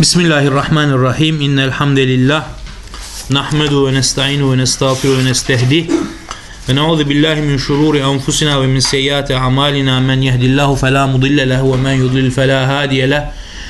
Bismillahirrahmanirrahim. İnnel hamdelellah nahmedu ve nestaînu ve nestağfiru ve nestehdi. Ve na'udzu billahi min şururi enfusina ve min seyyiati amalina. Men yehdillahu fela mudille lehu ve men yudlil fela hadiye lehu.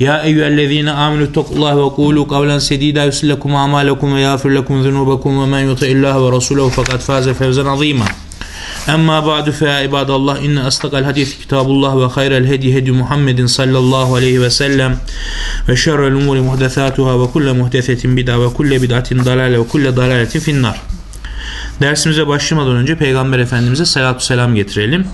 ittakullaha ve kulu kavlen sedida yusillakum amalekum ve yağfir lekum zunubakum ve men yuti'illaha ve rasulehu fakat faze fevzen azîmâ. Emma ba'du fe ya ibadallah inne astakal hadis kitabullah ve hayral hedi hedi Muhammedin sallallahu aleyhi ve sellem ve şerrel umuri muhdesatuhâ ve kulle muhdesetin bid'a ve kulle bid'atin dalale ve kulle dalaletin finnar. Dersimize başlamadan önce Peygamber Efendimiz'e salatu selam getirelim.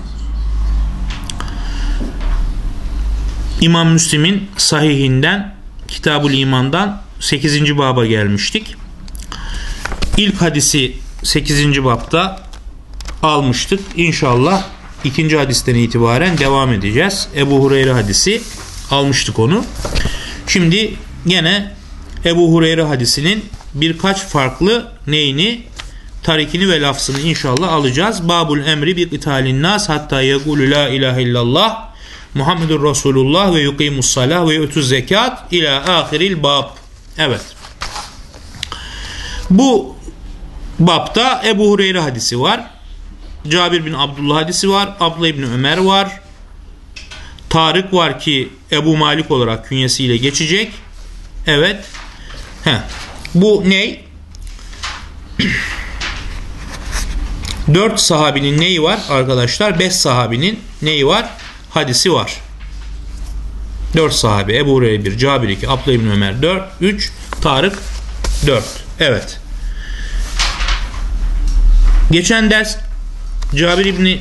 İmam Müslim'in sahihinden Kitabul İman'dan 8. baba gelmiştik. İlk hadisi 8. babda almıştık. İnşallah ikinci hadisten itibaren devam edeceğiz. Ebu Hureyre hadisi almıştık onu. Şimdi yine Ebu Hureyre hadisinin birkaç farklı neyini tarikini ve lafzını inşallah alacağız. Babul emri bir italin nas hatta yegulu la ilahe illallah Muhammedur Resulullah ve yuqimus salah ve yu'tuz zekat ila ahiril bab. Evet. Bu babta Ebu Hureyre hadisi var. Cabir bin Abdullah hadisi var. Abdullah bin Ömer var. Tarık var ki Ebu Malik olarak künyesiyle geçecek. Evet. Heh. Bu ne? Dört sahabinin neyi var arkadaşlar? Beş sahabinin neyi var? Hadisi var. Dört sahabe. Ebu Hureyre bir, Cabir iki, Abdullah bin Ömer dört, üç, Tarık dört. Evet. Geçen ders Cabir İbni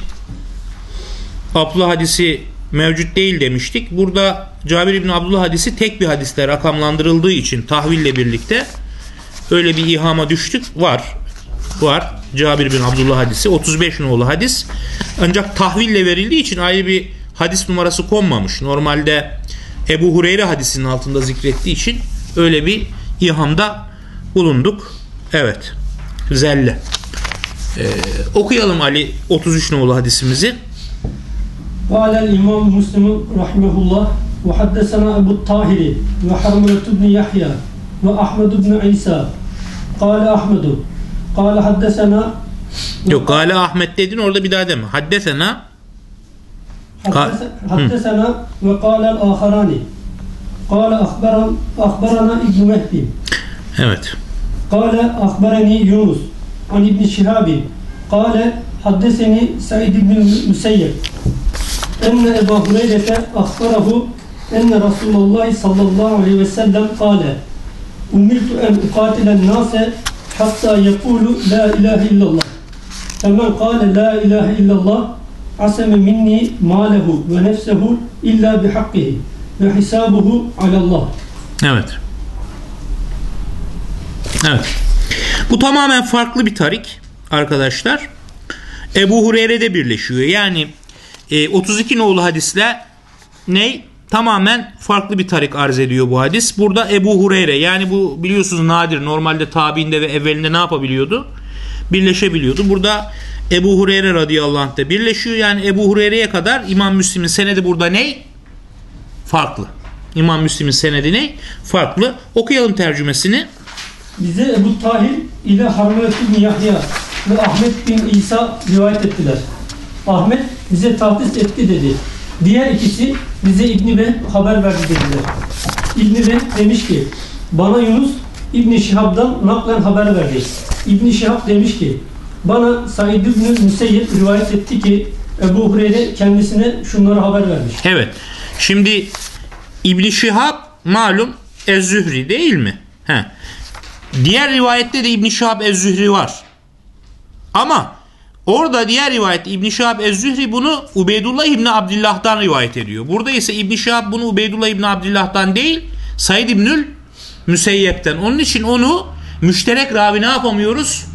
Abdullah hadisi mevcut değil demiştik. Burada Cabir İbni Abdullah hadisi tek bir hadiste rakamlandırıldığı için tahville birlikte öyle bir ihama düştük. Var. Var. Cabir bin Abdullah hadisi 35 nolu hadis. Ancak tahville verildiği için ayrı bir hadis numarası konmamış. Normalde Ebu Hureyre hadisinin altında zikrettiği için öyle bir ihamda bulunduk. Evet. Zelle. Ee, okuyalım Ali 33 nolu hadisimizi. Kâlel İmam Müslim rahimehullah ve haddesena Ebu Tahiri ve Harmelet ibn Yahya ve Ahmed ibn İsa. Kâle Ahmedu. Kâle haddesena Yok Kâle Ahmet dedin orada bir daha deme. Haddesena حدثنا وقال الآخران قال أخبرنا أخبرنا ابن مهدي Evet. قال أخبرني يونس عن ابن شهاب قال حدثني سعيد بن المسيب أن أبا هريرة أخبره أن رسول الله صلى الله عليه وسلم قال أمرت أن أقاتل الناس حتى يقولوا لا إله إلا الله فمن قال لا إله إلا الله aseme minni malehu ve nefsehu illa bihakkihi ve hisabuhu alallah. Evet. Evet. Bu tamamen farklı bir tarik arkadaşlar. Ebu Hureyre'de birleşiyor. Yani e, 32 nolu hadisle ney? Tamamen farklı bir tarik arz ediyor bu hadis. Burada Ebu Hureyre yani bu biliyorsunuz nadir normalde tabiinde ve evvelinde ne yapabiliyordu? Birleşebiliyordu. Burada Ebu Hureyre radıyallahu anh'te birleşiyor. Yani Ebu Hureyre'ye kadar İmam Müslim'in senedi burada ne? Farklı. İmam Müslim'in senedi ne? Farklı. Okuyalım tercümesini. Bize Ebu Tahir ile Harmelet bin Yahya ve Ahmet bin İsa rivayet ettiler. Ahmet bize tahsis etti dedi. Diğer ikisi bize İbni Be haber verdi dediler. İbni Be demiş ki bana Yunus İbni Şihab'dan naklen haber verdi. İbni Şihab demiş ki bana Said İbni Müseyyed rivayet etti ki Ebu Hureyre kendisine şunları haber vermiş. Evet. Şimdi İbn Şihab malum Ez-Zühri değil mi? He. Diğer rivayette de İbn Şihab Ez-Zühri var. Ama orada diğer rivayette İbn Şihab Ez-Zühri bunu Ubeydullah İbn Abdillah'tan rivayet ediyor. Burada ise İbn Şihab bunu Ubeydullah İbn Abdillah'tan değil, Said İbnül Müseyyep'ten. Onun için onu müşterek ravi ne yapamıyoruz?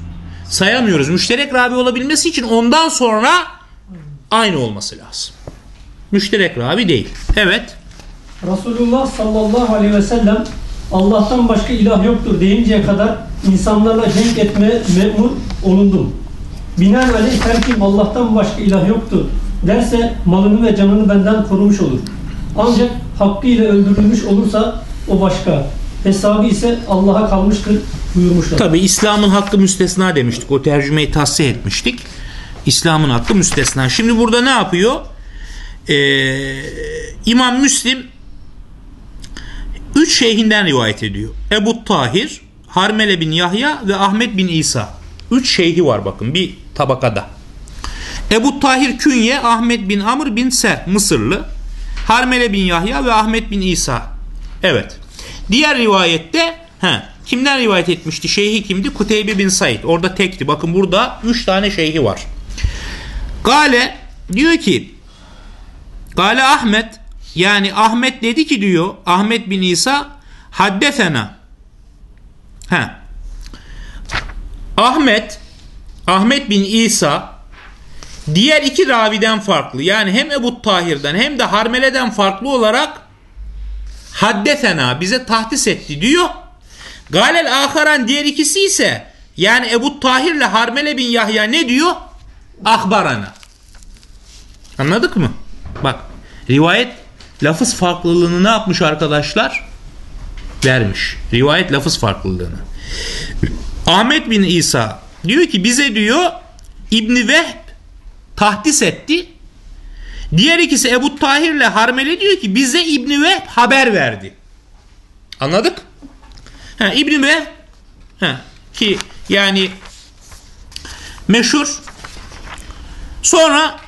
sayamıyoruz. Müşterek ravi olabilmesi için ondan sonra aynı olması lazım. Müşterek ravi değil. Evet. Resulullah sallallahu aleyhi ve sellem Allah'tan başka ilah yoktur deyinceye kadar insanlarla cenk etme memur olundum. Binaenaleyh her kim Allah'tan başka ilah yoktur derse malını ve canını benden korumuş olur. Ancak hakkıyla öldürülmüş olursa o başka. Hesabı ise Allah'a kalmıştır buyurmuşlar. Tabi İslam'ın hakkı müstesna demiştik. O tercümeyi tahsih etmiştik. İslam'ın hakkı müstesna. Şimdi burada ne yapıyor? Ee, İmam Müslim üç şeyhinden rivayet ediyor. Ebu Tahir, Harmele bin Yahya ve Ahmet bin İsa. Üç şeyhi var bakın bir tabakada. Ebu Tahir Künye, Ahmet bin Amr bin Ser, Mısırlı. Harmele bin Yahya ve Ahmet bin İsa. Evet. Diğer rivayette he, kimden rivayet etmişti? Şeyhi kimdi? Kuteybe bin Said. Orada tekti. Bakın burada üç tane şeyhi var. Gale diyor ki Gale Ahmet yani Ahmet dedi ki diyor Ahmet bin İsa haddesena he. Ahmet Ahmet bin İsa diğer iki raviden farklı yani hem Ebu Tahir'den hem de Harmele'den farklı olarak haddesena bize tahdis etti diyor. Galel Aharan diğer ikisi ise yani Ebu Tahir ile Harmele bin Yahya ne diyor? Ahbarana. Anladık mı? Bak rivayet lafız farklılığını ne yapmış arkadaşlar? Vermiş. Rivayet lafız farklılığını. Ahmet bin İsa diyor ki bize diyor İbni Vehb tahdis etti. Diğer ikisi Ebu Tahir ile Harmele diyor ki bize İbni Vehb haber verdi. Anladık? Ha, İbni Vehb ha, ki yani meşhur sonra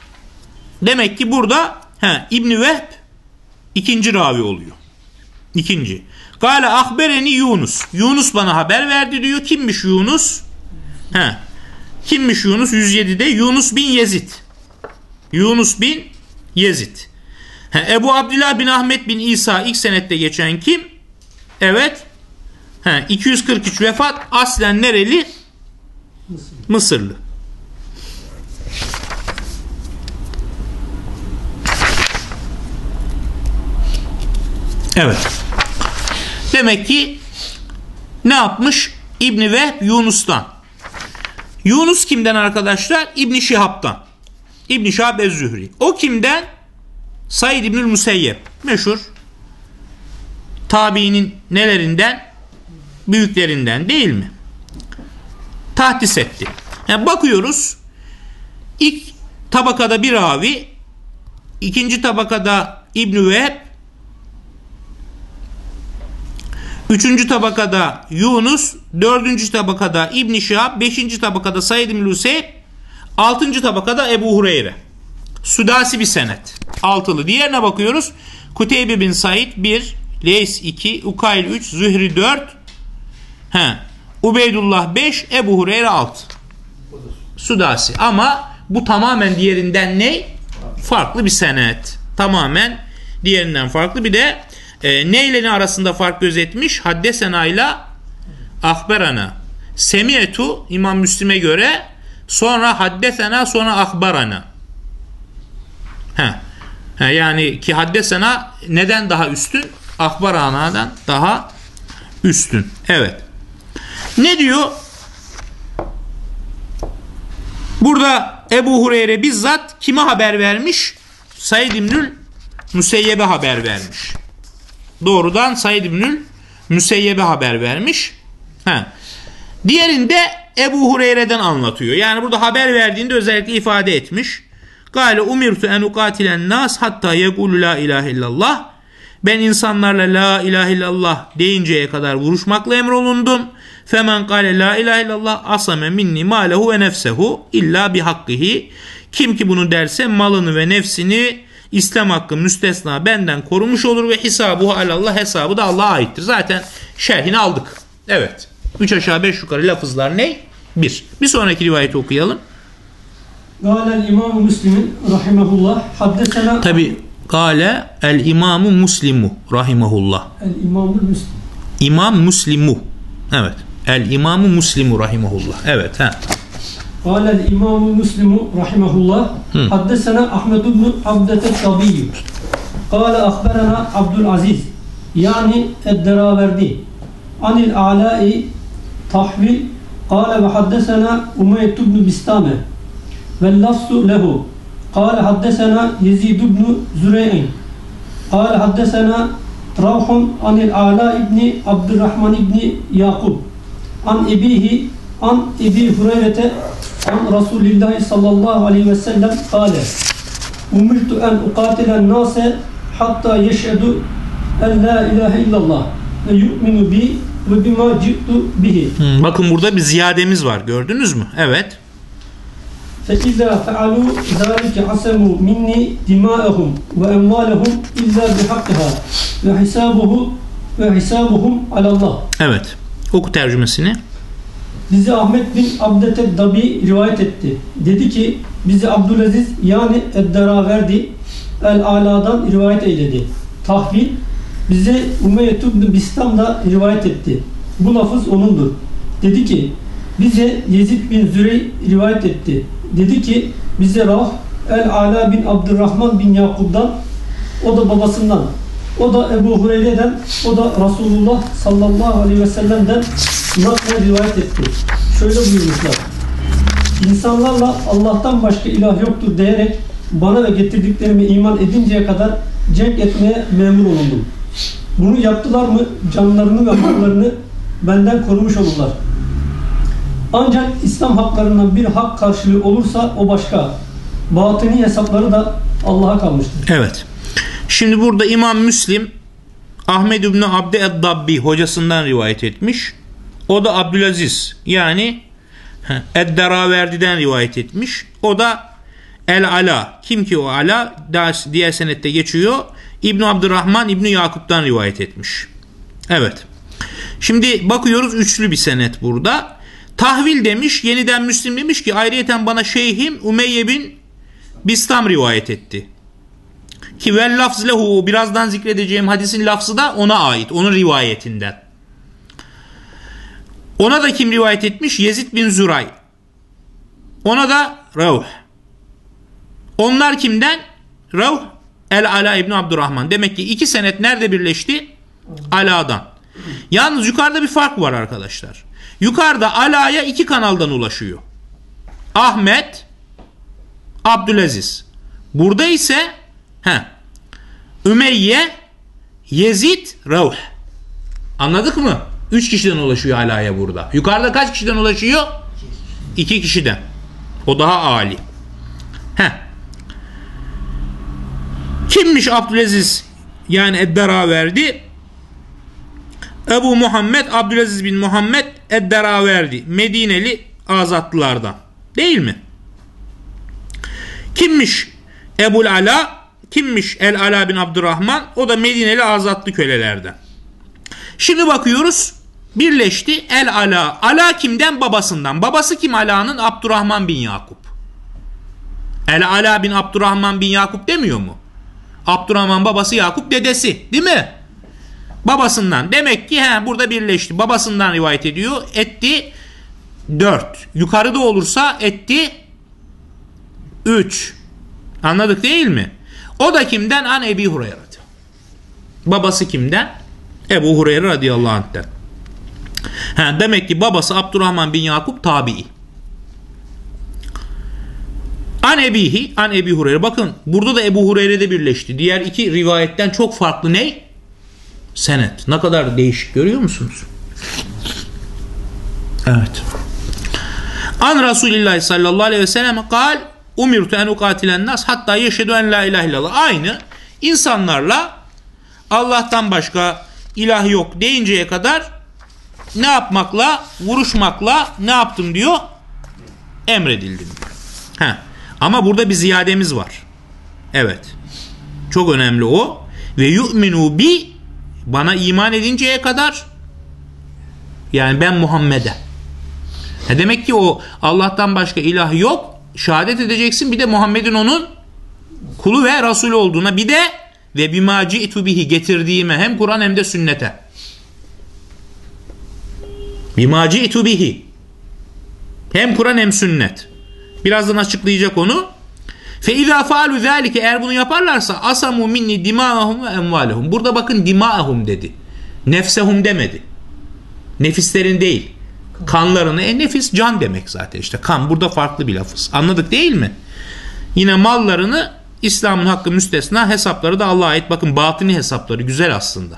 demek ki burada ha, İbni Vehb ikinci ravi oluyor. İkinci. Gale ahbereni Yunus. Yunus bana haber verdi diyor. Kimmiş Yunus? Ha. Kimmiş Yunus? 107'de Yunus bin Yezid. Yunus bin Yezid. Ha, Ebu Abdullah bin Ahmet bin İsa ilk senette geçen kim? Evet. Ha, 243 vefat aslen nereli? Mısırlı. Evet. Demek ki ne yapmış? İbni Vehb Yunus'tan. Yunus kimden arkadaşlar? İbni Şihab'dan. İbni Şihab Ez-Zühri. O kimden? Said İbnül Museyyep. Meşhur. Tabiinin nelerinden? Büyüklerinden değil mi? Tahdis etti. Yani bakıyoruz. İlk tabakada bir ravi, ikinci tabakada İbn Vehb, Üçüncü tabakada Yunus, dördüncü tabakada İbn Şihab, beşinci tabakada Said Hüseyin, altıncı tabakada Ebu Hureyre. Sudasi bir senet. Altılı. Diğerine bakıyoruz. Kuteybe bin Said 1, Leys 2, Ukayl 3, Zühri 4, he, Ubeydullah 5, Ebu Hureyre 6. Sudasi. Ama bu tamamen diğerinden ne? Farklı bir senet. Tamamen diğerinden farklı. Bir de e, neyle ne arasında fark gözetmiş? Haddesena ile ahberana. Semiyetu İmam Müslim'e göre sonra haddesena sonra ahbarana. He. He, yani ki haddesena neden daha üstün? Ahbarana'dan daha üstün. Evet. Ne diyor? Burada Ebu Hureyre bizzat kime haber vermiş? Said İbnül Müseyyeb'e haber vermiş. Doğrudan Said İbnül Müseyyeb'e haber vermiş. Ha. Diğerinde Ebu Hureyre'den anlatıyor. Yani burada haber verdiğinde özellikle ifade etmiş. Gale umirtu en ukatilen nas hatta yekulu la ilahe illallah. Ben insanlarla la ilahe illallah deyinceye kadar vuruşmakla emrolundum. Femen kale la ilahe illallah asame minni malehu ve nefsehu illa bi hakkihi. Kim ki bunu derse malını ve nefsini İslam hakkı müstesna benden korumuş olur ve hesabı alallah hesabı da Allah'a aittir. Zaten şerhini aldık. Evet. Üç aşağı beş yukarı lafızlar ne? Bir. Bir sonraki rivayeti okuyalım. Gâlel İmam-ı Müslim'in rahimehullah haddesena Tabi Gale el imamu muslimu rahimahullah. el İmam-ı Müslim. İmam muslimu. Evet. El imamu muslimu rahimahullah. Evet. Ha. قال الإمام مسلم رحمه الله حدثنا أحمد بن عبدة الطبي قال أخبرنا عبد العزيز يعني الدراوردي عن الأعلاء طحوي قال وحدثنا أمية بن بستامة واللفظ له قال حدثنا يزيد بن زريع قال حدثنا روح عن الأعلى بن عبد الرحمن بن يعقوب عن أبيه عن أبي هريرة عن رسول الله صلى الله عليه وسلم قال أمرت أن أقاتل الناس حتى يشهدوا أن لا إله إلا الله ويؤمنوا بي وبما جئت به Hmm, bakın burada bir ziyademiz var. Gördünüz mü? Evet. فإذا فعلوا ذلك عصموا مني دماءهم وأموالهم إلا بحقها وحسابه وحسابهم على الله Evet. Oku tercümesini. Bizi Ahmet bin Abdete Dabi rivayet etti. Dedi ki bizi Abdülaziz yani Edderaverdi El-Ala'dan rivayet eyledi. Tahvil bize Umeyyet ibn Bistam da rivayet etti. Bu lafız onundur. Dedi ki bize Yezid bin Zürey rivayet etti. Dedi ki bize Rah El-Ala bin Abdurrahman bin Yakub'dan o da babasından o da Ebu Hureyre'den o da Resulullah sallallahu aleyhi ve sellem'den naklen rivayet etti. Şöyle buyurmuşlar. İnsanlarla Allah'tan başka ilah yoktur diyerek bana ve getirdiklerime iman edinceye kadar cenk etmeye memur olundum. Bunu yaptılar mı canlarını ve haklarını benden korumuş olurlar. Ancak İslam haklarından bir hak karşılığı olursa o başka. Batıni hesapları da Allah'a kalmıştır. Evet. Şimdi burada İmam Müslim Ahmed İbni Abde Eddabbi hocasından rivayet etmiş. O da Abdülaziz yani Edderaverdi'den rivayet etmiş. O da El Ala. Kim ki o Ala? Daha diğer senette geçiyor. İbn Abdurrahman İbn Yakup'tan rivayet etmiş. Evet. Şimdi bakıyoruz üçlü bir senet burada. Tahvil demiş, yeniden Müslim demiş ki ayrıyeten bana şeyhim Umeyye bin Bistam rivayet etti. Ki vel lafz lehu birazdan zikredeceğim hadisin lafzı da ona ait. Onun rivayetinden. Ona da kim rivayet etmiş? Yezid bin Zuray. Ona da Ravh. Onlar kimden? Ravh El Ala İbni Abdurrahman. Demek ki iki senet nerede birleşti? Ala'dan. Yalnız yukarıda bir fark var arkadaşlar. Yukarıda Ala'ya iki kanaldan ulaşıyor. Ahmet, Abdülaziz. Burada ise he, Ümeyye, Yezid, Ravh. Anladık mı? Üç kişiden ulaşıyor Ala'ya burada. Yukarıda kaç kişiden ulaşıyor? İki kişiden. O daha âli. Heh. Kimmiş Abdülaziz? Yani Eddera verdi. Ebu Muhammed Abdülaziz bin Muhammed Eddera verdi. Medineli azatlılardan. Değil mi? Kimmiş Ebul Ala? Kimmiş El Ala bin Abdurrahman? O da Medineli azatlı kölelerden. Şimdi bakıyoruz. Birleşti El Ala. Ala kimden? Babasından. Babası kim Ala'nın? Abdurrahman bin Yakup. El Ala bin Abdurrahman bin Yakup demiyor mu? Abdurrahman babası Yakup dedesi. Değil mi? Babasından. Demek ki he, burada birleşti. Babasından rivayet ediyor. Etti 4. Yukarıda olursa etti 3. Anladık değil mi? O da kimden? An Ebi Hureyre. Babası kimden? Ebu Hureyre radıyallahu anh'ten. Ha, demek ki babası Abdurrahman bin Yakup tabi'i. An Ebihi, An Ebi Hureyre. Bakın burada da Ebu Hureyre'de birleşti. Diğer iki rivayetten çok farklı ne? Senet. Ne kadar değişik görüyor musunuz? Evet. An Resulillah sallallahu aleyhi ve sellem kal umirtu en ukatilen nas hatta yeşhedü en la ilahe illallah. Aynı insanlarla Allah'tan başka ilah yok deyinceye kadar ne yapmakla, vuruşmakla ne yaptım diyor? Emredildim. Ha. Ama burada bir ziyademiz var. Evet. Çok önemli o. Ve yu'minu bi bana iman edinceye kadar yani ben Muhammed'e. Ha demek ki o Allah'tan başka ilah yok. Şehadet edeceksin. Bir de Muhammed'in onun kulu ve Resulü olduğuna. Bir de ve bima ci'tu bihi getirdiğime hem Kur'an hem de sünnete. Bima ci'tu bihi. Hem Kur'an hem sünnet. Birazdan açıklayacak onu. Fe izâ fâlu zâlike eğer bunu yaparlarsa asamu minni dimâhum ve emvâlehum. Burada bakın dimâhum dedi. Nefsehum demedi. Nefislerin değil. Kanlarını. E nefis can demek zaten işte. Kan burada farklı bir lafız. Anladık değil mi? Yine mallarını İslam'ın hakkı müstesna hesapları da Allah'a ait. Bakın batini hesapları güzel aslında.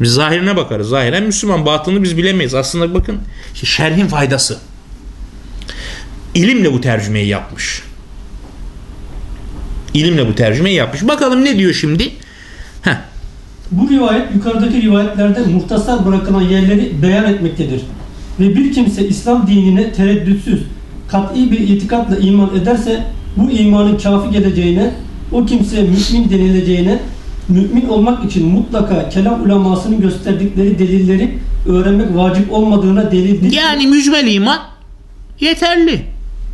Biz zahirine bakarız. Zahiren Müslüman batını biz bilemeyiz. Aslında bakın şerhin faydası. İlimle bu tercümeyi yapmış. İlimle bu tercümeyi yapmış. Bakalım ne diyor şimdi? Heh. Bu rivayet yukarıdaki rivayetlerde muhtasar bırakılan yerleri beyan etmektedir. Ve bir kimse İslam dinine tereddütsüz, kat'i bir itikatla iman ederse bu imanın kafi geleceğine, o kimseye mümin denileceğine, mümin olmak için mutlaka kelam ulemasının gösterdikleri delilleri öğrenmek vacip olmadığına delildir. Yani mücmel iman yeterli.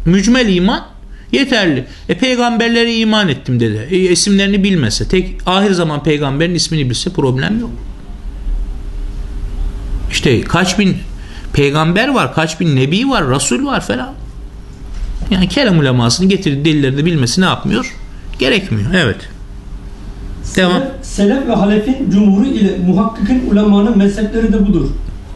Mücmel iman yeterli. E peygamberlere iman ettim dedi. E, isimlerini bilmese, tek ahir zaman peygamberin ismini bilse problem yok. İşte kaç bin peygamber var, kaç bin nebi var, rasul var falan. Yani kelam ulemasını getirdiği delilleri de bilmesi ne yapmıyor? Gerekmiyor. Evet. Devam. Selef ve halefin cumhuru ile muhakkikin ulemanın mezhepleri de budur.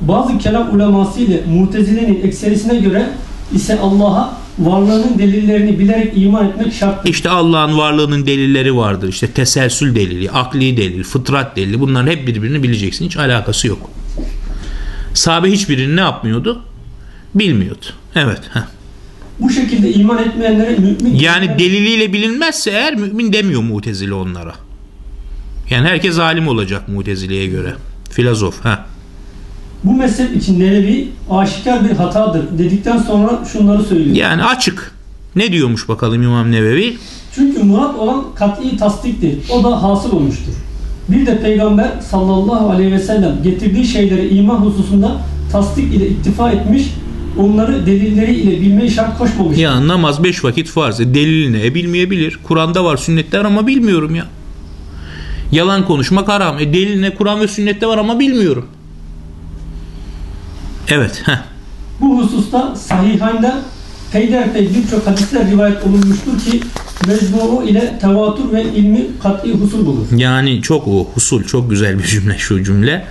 Bazı kelam uleması ile mutezilenin ekserisine göre ise Allah'a varlığının delillerini bilerek iman etmek şarttır. İşte Allah'ın varlığının delilleri vardır. İşte teselsül delili, akli delil, fıtrat delili. Bunların hep birbirini bileceksin. Hiç alakası yok. Sahabe hiçbirini ne yapmıyordu? Bilmiyordu. Evet. Heh. Bu şekilde iman etmeyenlere mümin Yani deliliyle bilinmezse eğer mümin demiyor mutezile onlara. Yani herkes alim olacak mutezileye göre. Filozof. Ha. Bu mezhep için Nevevi aşikar bir hatadır dedikten sonra şunları söylüyor. Yani açık. Ne diyormuş bakalım İmam Nevevi? Çünkü murat olan kat'i tasdiktir. O da hasıl olmuştur. Bir de Peygamber sallallahu aleyhi ve sellem getirdiği şeylere iman hususunda tasdik ile iktifa etmiş, onları delilleri ile bilmeyi şart koşmamış. Ya namaz beş vakit farz. E, delili ne? E, bilmeyebilir. Kur'an'da var, sünnette var ama bilmiyorum ya. Yalan konuşmak haram. E, delil ne? Kur'an ve sünnette var ama bilmiyorum. Evet. Heh. Bu hususta sahihinde peyderpey birçok hadisler rivayet olunmuştur ki mecmuu ile tevatür ve ilmi kat'i husul bulur. Yani çok o husul çok güzel bir cümle şu cümle.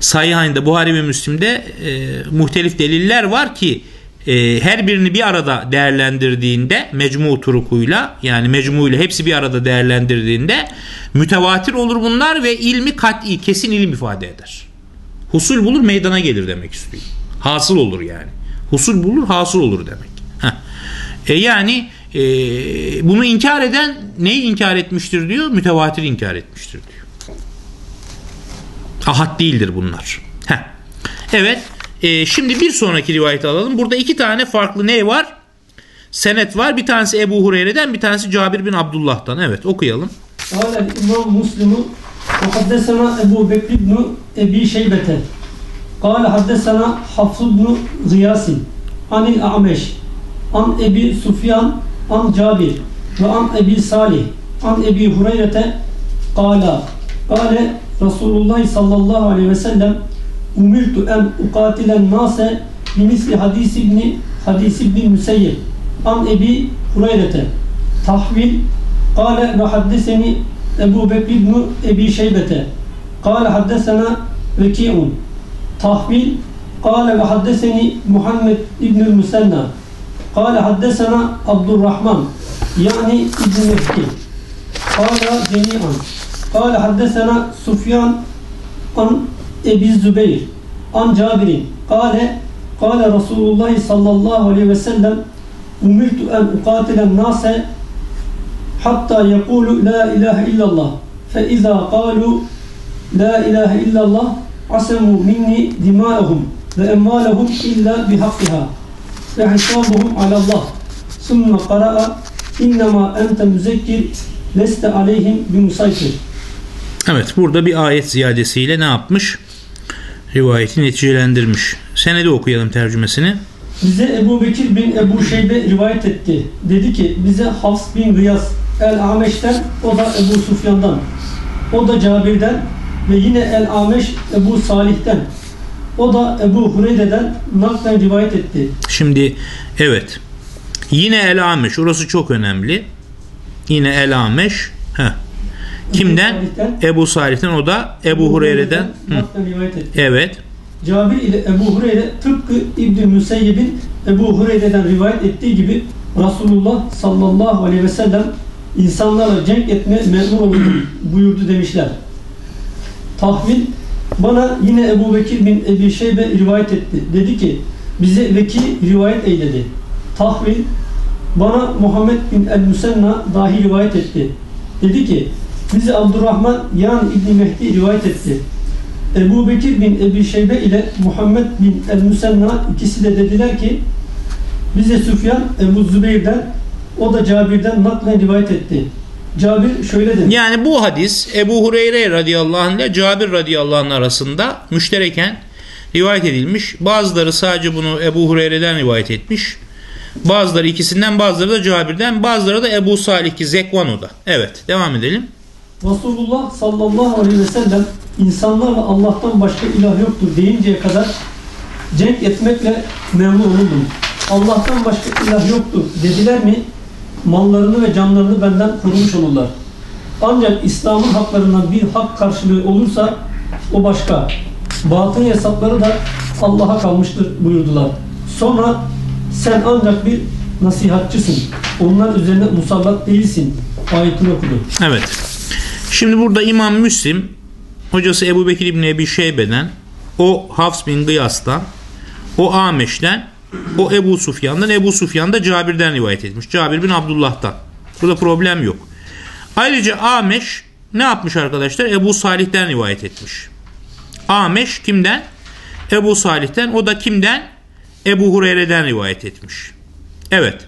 Sahihayn'de Buhari ve Müslim'de e, muhtelif deliller var ki e, her birini bir arada değerlendirdiğinde mecmu turukuyla yani mecmu ile hepsi bir arada değerlendirdiğinde mütevatir olur bunlar ve ilmi kat'i kesin ilim ifade eder. Husul bulur meydana gelir demek istiyor. Hasıl olur yani. Husul bulur hasıl olur demek. E yani e, bunu inkar eden neyi inkar etmiştir diyor? Mütevatir inkar etmiştir diyor. Ahad değildir bunlar. Heh. Evet. E, şimdi bir sonraki rivayeti alalım. Burada iki tane farklı ne var? Senet var. Bir tanesi Ebu Hureyre'den bir tanesi Cabir bin Abdullah'tan. Evet okuyalım. Kâle İmam Müslim'u Haddesena Ebu Bekir ibn Ebi Şeybete. Kale haddesena Hafs ibn Gıyasin. Anil Ameş. An Ebi Sufyan. An Cabir. Ve an Ebi Salih. An Ebi Hureyre'te. Kala. Kale Resulullah sallallahu aleyhi ve sellem umirtu en ukatilen nase bimisli hadis ibni hadis ibni müseyyib an ebi Hureyre'te tahvil kale ve haddeseni أبو بكر بن أبي شيبة قال حدثنا وكيع تحويل قال وحدثني محمد بن المثنى قال حدثنا عبد الرحمن يعني ابن مهدي قال جميعا قال حدثنا سفيان عن أبي الزبير عن جابر قال قال رسول الله صلى الله عليه وسلم أمرت أن أقاتل الناس hatta yekulu la ilahe illallah fe izâ kalu la ilahe illallah asemu minni dimâehum ve emmalehum illa bihakkiha ve hisabuhum alallah sümme kara'a innema ente müzekkir leste aleyhim bimusaytir Evet burada bir ayet ziyadesiyle ne yapmış? Rivayeti neticelendirmiş. Senede okuyalım tercümesini. Bize Ebu Bekir bin Ebu Şeybe rivayet etti. Dedi ki bize Hafs bin Gıyas El-Ameş'ten o da Ebu Sufyan'dan. O da Cabir'den ve yine El-Ameş Ebu Salih'ten. O da Ebu Hureyre'den naklen rivayet etti. Şimdi evet Yine El Ameş. Orası çok önemli. Yine El Ameş. Heh. Kimden? Salih'ten, Ebu Salih'ten o da Ebu Hureyre'den. Hı. naklen rivayet etti. Evet. Cabir ile Ebu Hureyre tıpkı İbn-i Müseyyib'in Ebu Hureyre'den rivayet ettiği gibi Resulullah sallallahu aleyhi ve sellem insanlarla cenk etme memnun olun buyurdu demişler. Tahvil bana yine Ebu Bekir bin Ebi Şeybe rivayet etti. Dedi ki bize veki rivayet eyledi. Tahvil bana Muhammed bin el-Müsenna dahi rivayet etti. Dedi ki bize Abdurrahman yani İbni Mehdi rivayet etti. Ebu Bekir bin Ebi Şeybe ile Muhammed bin el-Müsenna ikisi de dediler ki bize Süfyan Ebu Zübeyir'den o da Cabir'den naklen rivayet etti. Cabir şöyle dedi. Yani bu hadis Ebu Hureyre radıyallahu anh ile Cabir radıyallahu anh arasında müştereken rivayet edilmiş. Bazıları sadece bunu Ebu Hureyre'den rivayet etmiş. Bazıları ikisinden bazıları da Cabir'den bazıları da Ebu Salih ki Zekvano'da. Evet devam edelim. Resulullah sallallahu aleyhi ve sellem insanlarla Allah'tan başka ilah yoktur deyinceye kadar cenk etmekle memnun olundum. Allah'tan başka ilah yoktur dediler mi mallarını ve canlarını benden korumuş olurlar. Ancak İslam'ın haklarından bir hak karşılığı olursa o başka. Batın hesapları da Allah'a kalmıştır buyurdular. Sonra sen ancak bir nasihatçısın. Onlar üzerine musallat değilsin. Ayetini okudu. Evet. Şimdi burada İmam Müslim hocası Ebu Bekir İbni Ebi Şeybe'den o Hafs bin Gıyas'tan o Ameş'ten o Ebu Sufyan'dan Ebu Sufyan da Cabir'den rivayet etmiş. Cabir bin Abdullah'tan. Burada problem yok. Ayrıca Ameş ne yapmış arkadaşlar? Ebu Salih'ten rivayet etmiş. Ameş kimden? Ebu Salih'ten. O da kimden? Ebu Hureyre'den rivayet etmiş. Evet.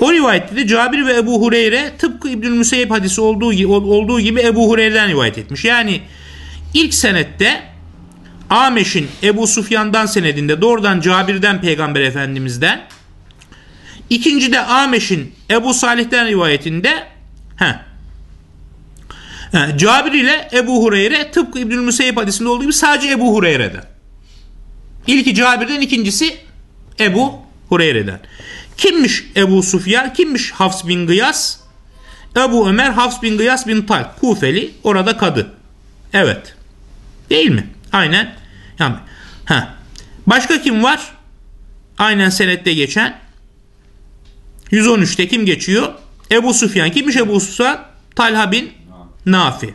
O rivayette de Cabir ve Ebu Hureyre tıpkı İbnül Müseyyep hadisi olduğu, olduğu gibi Ebu Hureyre'den rivayet etmiş. Yani ilk senette Ameş'in Ebu Sufyan'dan senedinde doğrudan Cabir'den Peygamber Efendimiz'den ikinci de Ameş'in Ebu Salih'ten rivayetinde heh, heh, Cabir ile Ebu Hureyre tıpkı İbnül Müseyyep hadisinde olduğu gibi sadece Ebu Hureyre'den. İlki Cabir'den ikincisi Ebu Hureyre'den. Kimmiş Ebu Sufyan? Kimmiş Hafs bin Gıyas? Ebu Ömer Hafs bin Gıyas bin Talk. Kufeli. Orada kadı. Evet. Değil mi? Aynen. Yani, ha. Başka kim var? Aynen senette geçen. 113'te kim geçiyor? Ebu Sufyan. Kimmiş Ebu Sufyan? Talha bin Nafi.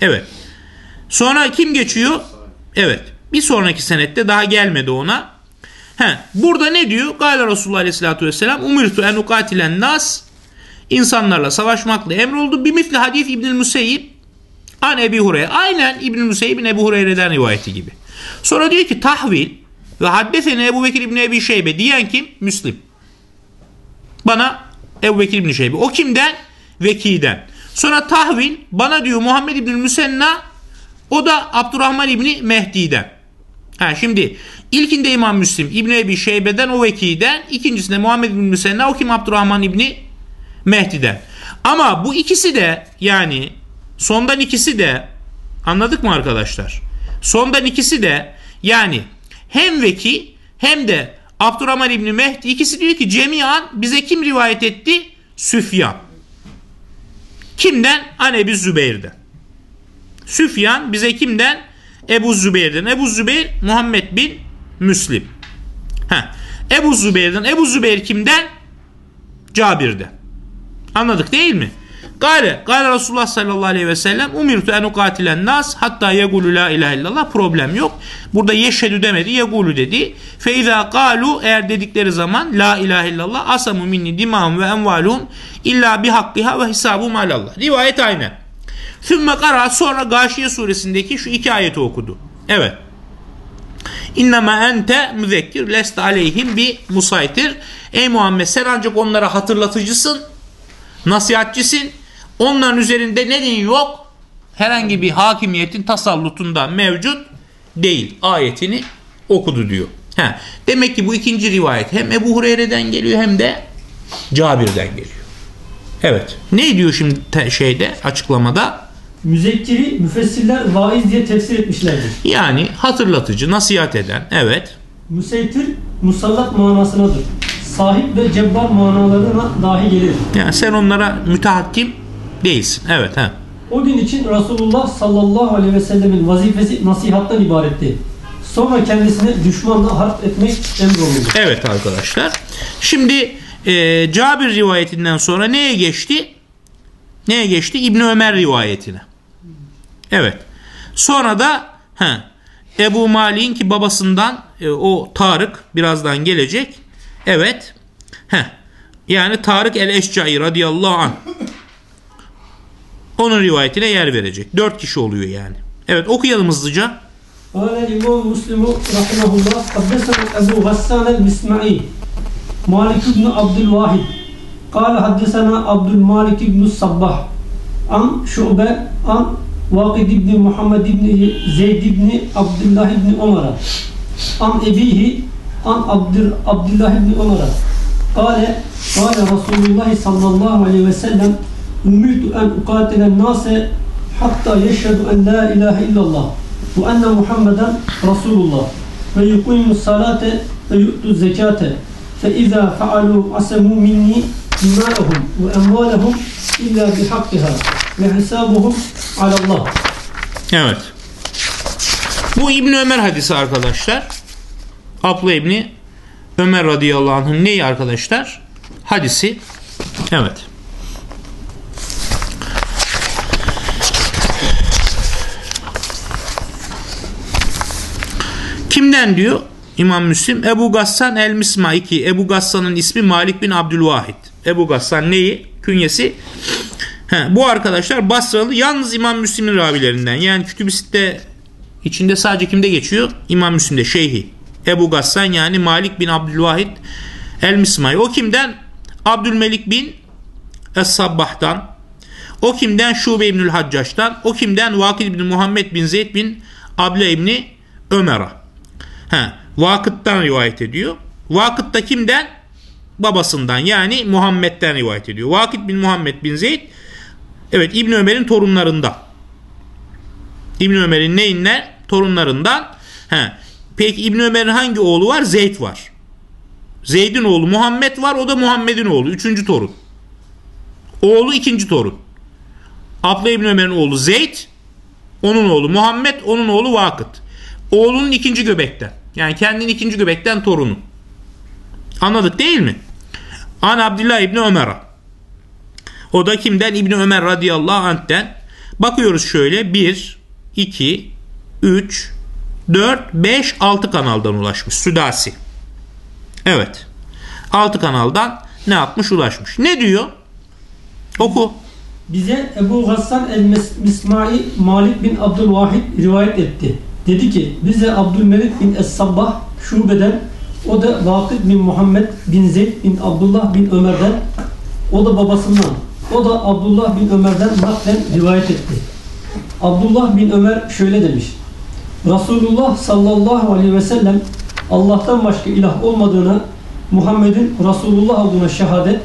Evet. Sonra kim geçiyor? Evet. Bir sonraki senette daha gelmedi ona. He, burada ne diyor? Gale Resulullah Aleyhisselatü Vesselam umirtu en ukatilen nas insanlarla savaşmakla emroldu. Bir mifli hadis İbnül Müseyyib an Ebi Hureyre. Aynen İbnül Müseyyib'in Ebu Hureyre'den rivayeti gibi. Sonra diyor ki tahvil ve haddesene Ebu Bekir İbni Ebi Şeybe diyen kim? Müslim. Bana Ebu Bekir İbni Şeybe. O kimden? Veki'den. Sonra tahvil bana diyor Muhammed İbni Müsenna o da Abdurrahman İbni Mehdi'den. Ha şimdi ilkinde İmam Müslim İbni Ebi Şeybe'den o Veki'den ikincisinde Muhammed İbni Müsenna o kim Abdurrahman İbni Mehdi'den. Ama bu ikisi de yani sondan ikisi de anladık mı arkadaşlar? Sondan ikisi de yani hem Veki hem de Abdurrahman İbni Mehdi ikisi diyor ki cemiyan bize kim rivayet etti? Süfyan. Kimden? Anebi Zübeyir'den. Süfyan bize kimden? Ebu Zübeyir'den. Ebu Zübeyir Muhammed bin Müslim. Ha. Ebu Zübeyir'den. Ebu Zübeyir kimden? Cabir'den. Anladık değil mi? Gale, gale Resulullah sallallahu aleyhi ve sellem umirtu en ukatilen nas hatta yegulu la ilahe illallah problem yok. Burada yeşhedü demedi yegulu dedi. Fe izâ galu eğer dedikleri zaman la ilahe illallah asamu minni dimam ve envalun illa bi hakkiha ve hisabu malallah. Rivayet aynen. Sümme kara sonra Gâşiye suresindeki şu iki ayeti okudu. Evet. İnnemâ ente müzekkir lest aleyhim bi musaytir. Ey Muhammed sen ancak onlara hatırlatıcısın, nasihatçisin. Onların üzerinde nedeni yok. Herhangi bir hakimiyetin tasallutunda mevcut değil. Ayetini okudu diyor. He. Demek ki bu ikinci rivayet hem Ebu Hureyre'den geliyor hem de Cabir'den geliyor. Evet. Ne diyor şimdi şeyde açıklamada? Müzekkiri müfessirler vaiz diye tefsir etmişlerdir. Yani hatırlatıcı, nasihat eden. Evet. Müseytir musallat manasınadır. sahip ve cebbar manalarına dahi gelir. Yani sen onlara mütehakim değilsin. Evet. He. O gün için Resulullah sallallahu aleyhi ve sellemin vazifesi nasihattan ibaretti. Sonra kendisine düşmanla harp etmek emrolundu. Evet arkadaşlar. Şimdi e, Cabir rivayetinden sonra neye geçti? Neye geçti? İbn Ömer rivayetine. Evet. Sonra da he, Ebu Malik'in ki babasından e, o Tarık birazdan gelecek. Evet. He. Yani Tarık el-Eşcai radıyallahu anh. Onun rivayetine yer verecek. Dört kişi oluyor yani. Evet okuyalım hızlıca. قال الإمام مسلم رحمه الله حدثنا أبو غسان المسمعي مالك بن عبد الواحد قال حدثنا عبد المالك بن الصباح عن شعبة عن واقد بن محمد بن زيد بن عبد الله بن عمر عن أبيه عن عبد عبد الله بن عمر قال قال رسول الله صلى الله عليه وسلم Umirtu en ukatilen nase hatta yeşhedü en la ilahe illallah ve enne Muhammeden Resulullah ve yukimu salate ve yu'tu zekate fe izâ fealû asemû minni dimâehum ve emvâlehum illa bihakkihâ ve hesâbuhum alallah. Evet. Bu İbn Ömer hadisi arkadaşlar. Abla İbni Ömer radıyallahu anh'ın neyi arkadaşlar? Hadisi. Evet. Kimden diyor? İmam Müslim Ebu Gassan el Misma 2. Ebu Gassan'ın ismi Malik bin Abdülvahid. Ebu Gassan neyi? Künyesi. He, bu arkadaşlar Basralı yalnız İmam Müslim'in ravilerinden. Yani Sitte içinde sadece kimde geçiyor? İmam Müslim'de şeyhi. Ebu Gassan yani Malik bin Abdülvahid el Misma'yı. O kimden? Abdülmelik bin Es-Sabbah'tan. O kimden? Şube İbnül Haccaş'tan. O kimden? Vakil bin Muhammed bin Zeyd bin Able İbni Ömer'a. He, Vakıt'tan rivayet ediyor. Vakıt da kimden? Babasından yani Muhammed'den rivayet ediyor. Vakit bin Muhammed bin Zeyd evet İbn Ömer'in torunlarında. İbn Ömer'in neyinden? Torunlarından. He. Peki İbn Ömer'in hangi oğlu var? Zeyd var. Zeyd'in oğlu Muhammed var. O da Muhammed'in oğlu. Üçüncü torun. Oğlu ikinci torun. Abla İbn Ömer'in oğlu Zeyd. Onun oğlu Muhammed. Onun oğlu Vakıt. Oğlunun ikinci göbekten. Yani kendinin ikinci göbekten torunu. Anladık değil mi? An Abdullah İbni Ömer'a. O da kimden? İbni Ömer radıyallahu anh'ten. Bakıyoruz şöyle 1, 2, 3, 4, 5, 6 kanaldan ulaşmış. Südasi. Evet. 6 kanaldan ne yapmış ulaşmış. Ne diyor? Oku. Bize Ebu Gassan el-Mismai Malik bin Abdülvahid rivayet etti. Dedi ki bize Abdülmelik bin Es-Sabbah şubeden o da Vakıf bin Muhammed bin Zeyd bin Abdullah bin Ömer'den o da babasından o da Abdullah bin Ömer'den naklen rivayet etti. Abdullah bin Ömer şöyle demiş. Resulullah sallallahu aleyhi ve sellem Allah'tan başka ilah olmadığına Muhammed'in Resulullah olduğuna şehadet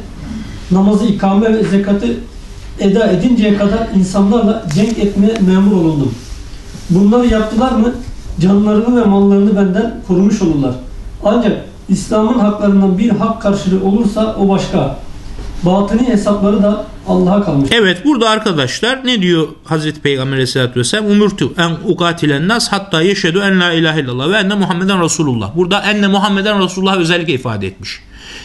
namazı ikame ve zekatı eda edinceye kadar insanlarla cenk etmeye memur olundum. Bunları yaptılar mı canlarını ve mallarını benden korumuş olurlar. Ancak İslam'ın haklarından bir hak karşılığı olursa o başka. Batıni hesapları da Allah'a kalmış. Evet burada arkadaşlar ne diyor Hazreti Peygamber Aleyhisselatü Vesselam? Umurtu en ukatilen nas hatta yeşhedü en la ilahe illallah ve enne Muhammeden Resulullah. Burada enne Muhammeden Resulullah özellikle ifade etmiş.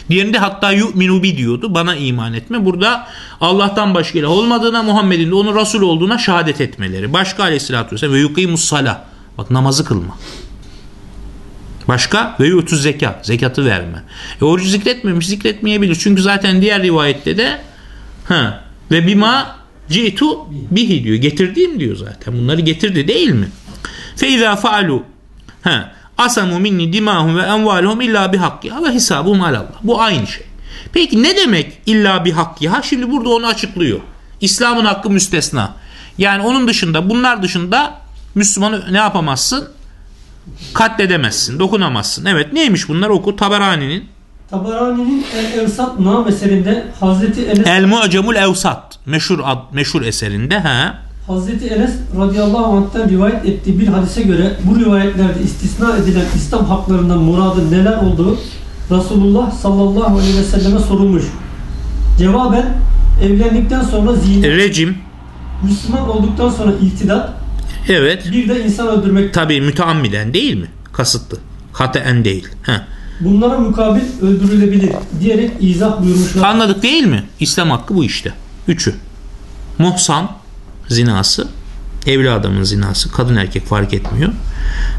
Diğerinde hatta yu'minu bi diyordu. Bana iman etme. Burada Allah'tan başka ilah olmadığına, Muhammed'in de onun Resul olduğuna şehadet etmeleri. Başka aleyhissalatü vesselam ve yukimus salah. Bak namazı kılma. Başka ve yutuz zekat. Zekatı verme. E orucu zikretmemiş zikretmeyebilir. Çünkü zaten diğer rivayette de ha, ve bima citu bihi diyor. Getirdiğim diyor zaten. Bunları getirdi değil mi? Fe izâ faalu ha, asamu minni dimahum ve envaluhum illa bi hakkiha ve hisabuhum alallah. Bu aynı şey. Peki ne demek illa bi hakkiha? Şimdi burada onu açıklıyor. İslam'ın hakkı müstesna. Yani onun dışında bunlar dışında Müslümanı ne yapamazsın? Katledemezsin, dokunamazsın. Evet neymiş bunlar? Oku Taberani'nin Tabarani'nin El Evsat Nam eserinde Hazreti Enes El Mu'cemul Evsat meşhur ad, meşhur eserinde ha. Hazreti Enes radıyallahu anh'tan rivayet ettiği bir hadise göre bu rivayetlerde istisna edilen İslam haklarından muradı neler olduğu Resulullah sallallahu aleyhi ve selleme sorulmuş. Cevaben evlendikten sonra zina, Rejim. Müslüman olduktan sonra iltidat, Evet. bir de insan öldürmek. Tabii müteammiden değil mi? Kasıtlı. Haten değil. Heh. Bunlara mukabil öldürülebilir diyerek izah buyurmuşlar. Anladık değil mi? İslam hakkı bu işte. Üçü. Muhsan zinası, evli adamın zinası, kadın erkek fark etmiyor.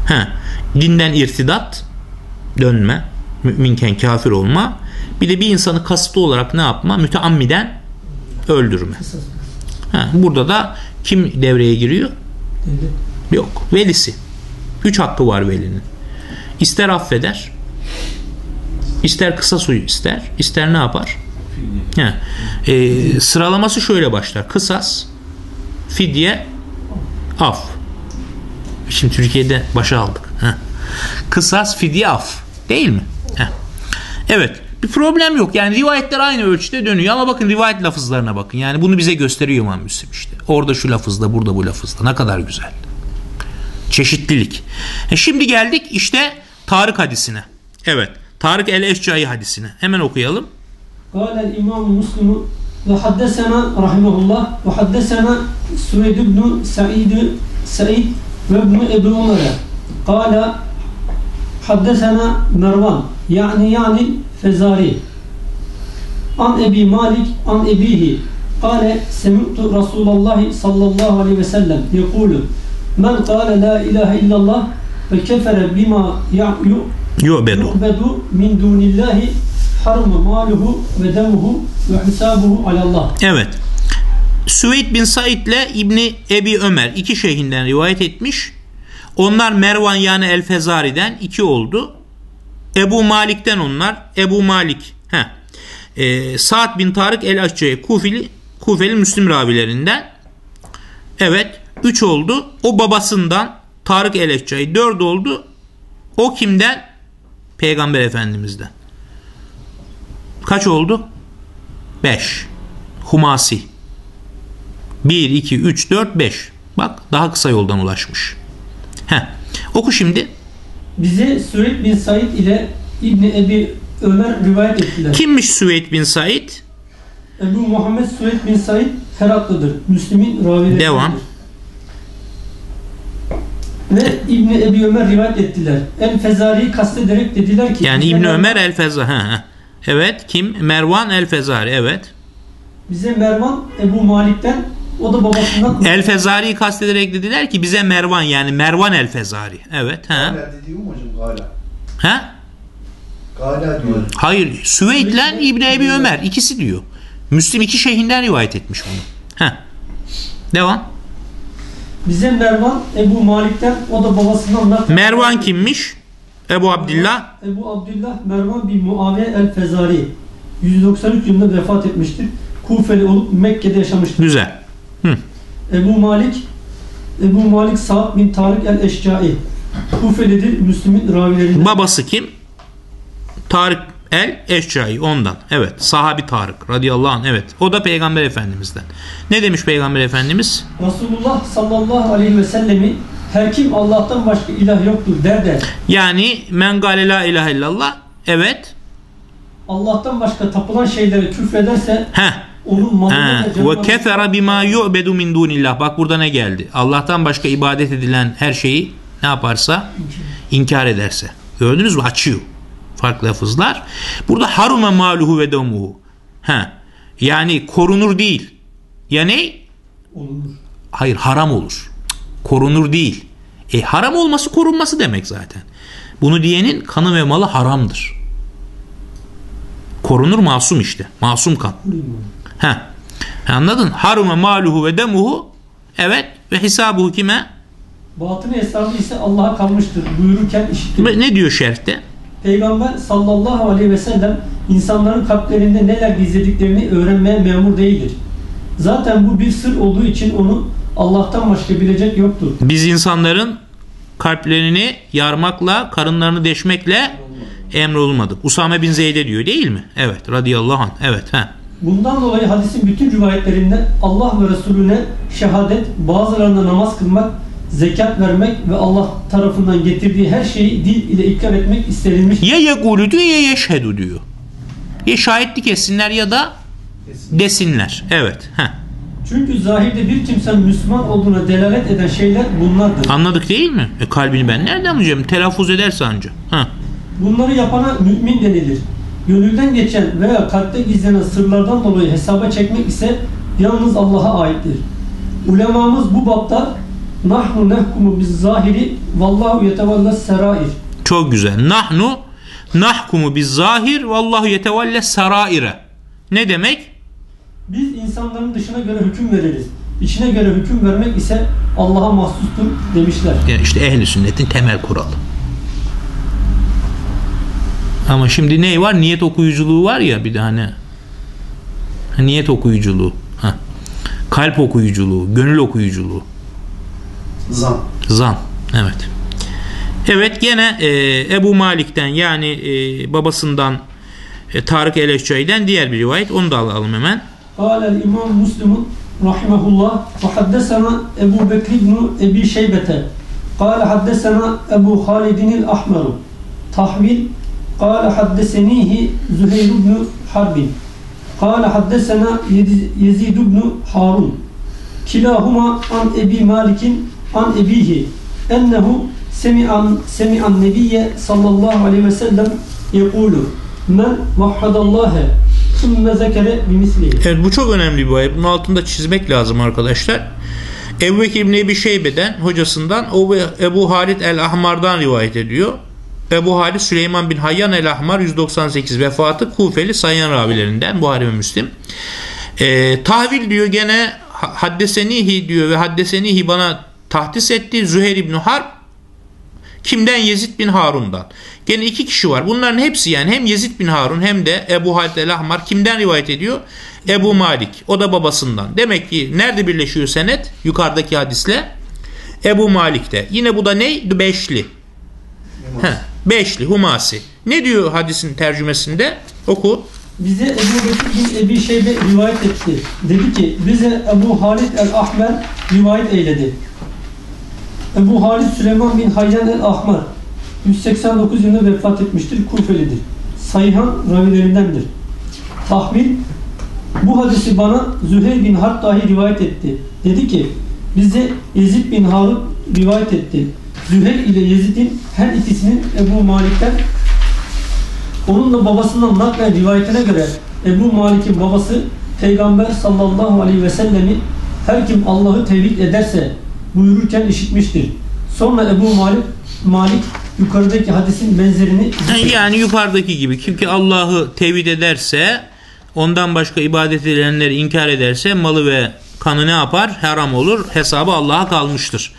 He. Dinden irtidat, dönme, müminken kafir olma. Bir de bir insanı kasıtlı olarak ne yapma? Müteammiden öldürme. He. Burada da kim devreye giriyor? Yok. Velisi. Üç hakkı var velinin. İster affeder, ister kısa suyu ister, ister ne yapar? He. Ee, sıralaması şöyle başlar. Kısas, fidye af. Şimdi Türkiye'de başa aldık. Heh. Kısas fidye af. Değil mi? Heh. Evet. Bir problem yok. Yani rivayetler aynı ölçüde dönüyor ama bakın rivayet lafızlarına bakın. Yani bunu bize gösteriyor İmam Müslim işte. Orada şu lafızda, burada bu lafızda. Ne kadar güzel. Çeşitlilik. E şimdi geldik işte Tarık hadisine. Evet. Tarık el-Eşcai hadisine. Hemen okuyalım. Kâlel İmam-ı Müslim'u ve haddesena rahimahullah ve haddesena Süveyd ibn Said Said ve ibn Ebu Umer'e kâle haddesena Mervan yani yani Fezari an Ebi Malik an Ebihi kâle semiktu Resulallah sallallahu aleyhi ve sellem yekulu men kâle la ilahe illallah ve kefere bima yu'bedu min dunillahi harumu maluhu ve demuhu ve hisabuhu alallah. Evet. Süveyd bin Said ile İbni Ebi Ömer iki şeyhinden rivayet etmiş. Onlar Mervan yani El Fezari'den iki oldu. Ebu Malik'ten onlar. Ebu Malik. Heh. Ee, Sa'd bin Tarık El Aççı'ya Kufeli, Kufeli Müslim ravilerinden. Evet. Üç oldu. O babasından Tarık El Aççı'ya. Dört oldu. O kimden? Peygamber Efendimiz'den. Kaç oldu? 5. Humasi. 1, 2, 3, 4, 5. Bak daha kısa yoldan ulaşmış. Heh. Oku şimdi. bize Süveyd bin Said ile İbni Ebi Ömer rivayet ettiler. Kimmiş Süveyd bin Said? Ebu Muhammed Süveyd bin Said Heratlıdır. Müslim'in ravileridir. Devam. Ve İbni Ebi Ömer rivayet ettiler. El Fezari'yi kastederek dediler ki Yani İbni Ömer el Fezari. Evet. Kim? Mervan el Fezari. Evet. Bize Mervan Ebu Malik'ten o da babasından El Fezari'yi kastederek dediler ki bize Mervan yani Mervan el Fezari. Evet. Ha. Hala dediğim hocam hala. Ha? Hala diyor. Hayır. Süveyd ile İbni Ebi Ömer. ikisi diyor. Müslim iki şeyhinden rivayet etmiş bunu. Ha. Devam. bize Mervan Ebu Malik'ten o da babasından Mervan kimmiş? Ebu Abdillah. Ebu Abdullah Mervan bin Muaviye el Fezari 193 yılında vefat etmiştir. Kufeli olup Mekke'de yaşamıştır. Güzel. Ebu Malik Ebu Malik Sa'd bin Tarık el Eşcai Kufelidir Müslüm'ün ravilerinden. Babası kim? Tarık el Eşcai ondan. Evet. Sahabi Tarık radıyallahu anh. Evet. O da Peygamber Efendimiz'den. Ne demiş Peygamber Efendimiz? Resulullah sallallahu aleyhi ve sellemi her kim Allah'tan başka ilah yoktur der de Yani men gale la ilahe illallah. Evet. Allah'tan başka tapılan şeylere küfrederse Heh. onun ve kefera bima yu'bedu min dunillah. Bak burada ne geldi? Allah'tan başka ibadet edilen her şeyi ne yaparsa inkar ederse. Gördünüz mü? Açıyor. Farklı lafızlar. Burada harume maluhu ve demuhu. He. Yani korunur değil. Ya ne? olunur. Hayır haram olur. Korunur değil. E haram olması korunması demek zaten. Bunu diyenin kanı ve malı haramdır. Korunur masum işte. Masum kan. Ha. Anladın? Harume maluhu ve demuhu evet ve hesabuhu kime? Batını hesabı ise Allah'a kalmıştır buyururken işittim. Ne diyor şerhte? Peygamber sallallahu aleyhi ve sellem insanların kalplerinde neler gizlediklerini öğrenmeye memur değildir. Zaten bu bir sır olduğu için onu Allah'tan başka bilecek yoktur. Biz insanların kalplerini yarmakla, karınlarını deşmekle emrolunmadık. Usame bin Zeyd'e diyor değil mi? Evet. Radıyallahu anh. Evet. Ha. Bundan dolayı hadisin bütün rivayetlerinde Allah ve Resulüne şehadet, bazılarında namaz kılmak, zekat vermek ve Allah tarafından getirdiği her şeyi dil ile ikrar etmek istenilmiş. Ya yekulu diyor ya yeşhedü diyor. Ya şahitlik etsinler ya da desinler. Evet. Heh. Çünkü zahirde bir kimsenin Müslüman olduğuna delalet eden şeyler bunlardır. Anladık değil mi? E kalbini ben nereden bulacağım? Telaffuz ederse anca. Ha. Bunları yapana mümin denilir. Gönülden geçen veya kalpte gizlenen sırlardan dolayı hesaba çekmek ise yalnız Allah'a aittir. Ulemamız bu bapta nahnu nehkumu biz zahiri vallahu yetevalla serair. Çok güzel. Nahnu nahkumu biz zahir vallahu yetevelle saraire. Ne demek? Biz insanların dışına göre hüküm veririz. İçine göre hüküm vermek ise Allah'a mahsustur demişler. Yani işte ehli sünnetin temel kuralı. Ama şimdi ne var? Niyet okuyuculuğu var ya bir de hani. Ha, Niyet okuyuculuğu. Ha. Kalp okuyuculuğu, gönül okuyuculuğu. Zan. Zan. Evet. Evet gene e, Ebu Malik'ten yani e, babasından e, Tarık Eleşçai'den diğer bir rivayet. Onu da alalım hemen. Kâlel İmam Müslim'un rahimahullah ve haddesena Ebu Bekri ibn Ebi Şeybete kâle haddesena Ebu Halidinil Ahmeru tahvil kâle haddesenihi Züheyr ibn Harbin kâle haddesena Yezid ibn Harun kilahuma an Ebi Malik'in an Ebihi ennehu semi'an semi'an nebiyye sallallahu aleyhi ve sellem yekulu men vahhadallahe Evet bu çok önemli bir ayet. Bunun altında çizmek lazım arkadaşlar. Ebu Bekir İbni Ebi Şeybe'den hocasından o Ebu Halid el-Ahmar'dan rivayet ediyor. Ebu Halid Süleyman bin Hayyan el-Ahmar 198 vefatı Kufeli Sayan ravilerinden Buhari ve Müslim. E, tahvil diyor gene haddesenihi diyor ve haddesenihi bana tahdis etti Züheyr İbni Harp Kimden? Yezid bin Harun'dan. Gene iki kişi var. Bunların hepsi yani hem Yezid bin Harun hem de Ebu Halid el-Ahmar kimden rivayet ediyor? Ebu Malik. O da babasından. Demek ki nerede birleşiyor senet? Yukarıdaki hadisle. Ebu Malik'te. Yine bu da ne? Beşli. Heh, beşli, humasi. Ne diyor hadisin tercümesinde? Oku. Bize Ebu Bekir bin Ebi Şeybe rivayet etti. Dedi ki bize Ebu Halid el-Ahmer rivayet eyledi. Ebu Halid Süleyman bin Hayyan el-Ahmer 189 yılında vefat etmiştir. Kufelidir. Sayhan ravilerindendir. Tahvil bu hadisi bana Züheyr bin Harp dahi rivayet etti. Dedi ki bize Yezid bin Harun rivayet etti. Züheyr ile Yezid'in her ikisinin Ebu Malik'ten onun da babasından naklen rivayetine göre Ebu Malik'in babası Peygamber sallallahu aleyhi ve sellemi her kim Allah'ı tevhid ederse buyururken işitmiştir. Sonra Ebu Malik, Malik yukarıdaki hadisin benzerini Yani yukarıdaki gibi. Kim ki Allah'ı tevhid ederse ondan başka ibadet edilenleri inkar ederse malı ve kanı ne yapar? Haram olur. Hesabı Allah'a kalmıştır.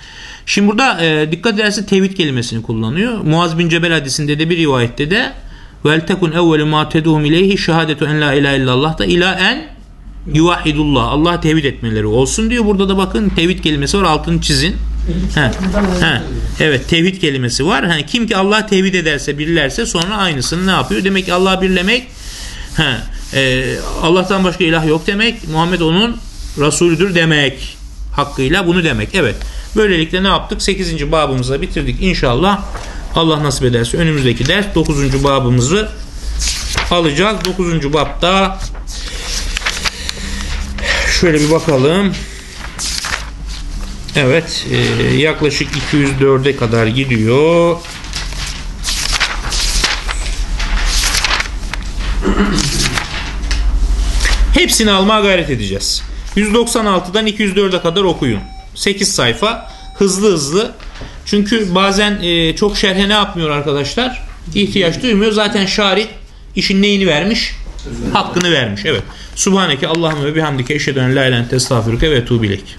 Şimdi burada e, dikkat ederse tevhid kelimesini kullanıyor. Muaz bin Cebel hadisinde de bir rivayette de vel tekun evvelu ma teduhum ileyhi şehadetu en la ilahe illallah da ila en yuvahidullah. Allah tevhid etmeleri olsun diyor. Burada da bakın tevhid kelimesi var. Altını çizin. He, he. Evet tevhid kelimesi var. Ha, kim ki Allah tevhid ederse birlerse sonra aynısını ne yapıyor? Demek ki Allah birlemek he, e, Allah'tan başka ilah yok demek. Muhammed onun Resulüdür demek. Hakkıyla bunu demek. Evet. Böylelikle ne yaptık? 8. babımızı bitirdik. İnşallah Allah nasip ederse önümüzdeki ders 9. babımızı alacağız. 9. babda şöyle bir bakalım. Evet, e, yaklaşık 204'e kadar gidiyor. Hepsini almaya gayret edeceğiz. 196'dan 204'e kadar okuyun. 8 sayfa. Hızlı hızlı. Çünkü bazen e, çok şerhe ne yapmıyor arkadaşlar? İhtiyaç duymuyor. Zaten şarih işin neyini vermiş? Hakkını vermiş. Evet. Subhaneke Allahümme ve bihamdike eşhedü en la ilahe ente estağfiruke ve etûbü ileyk.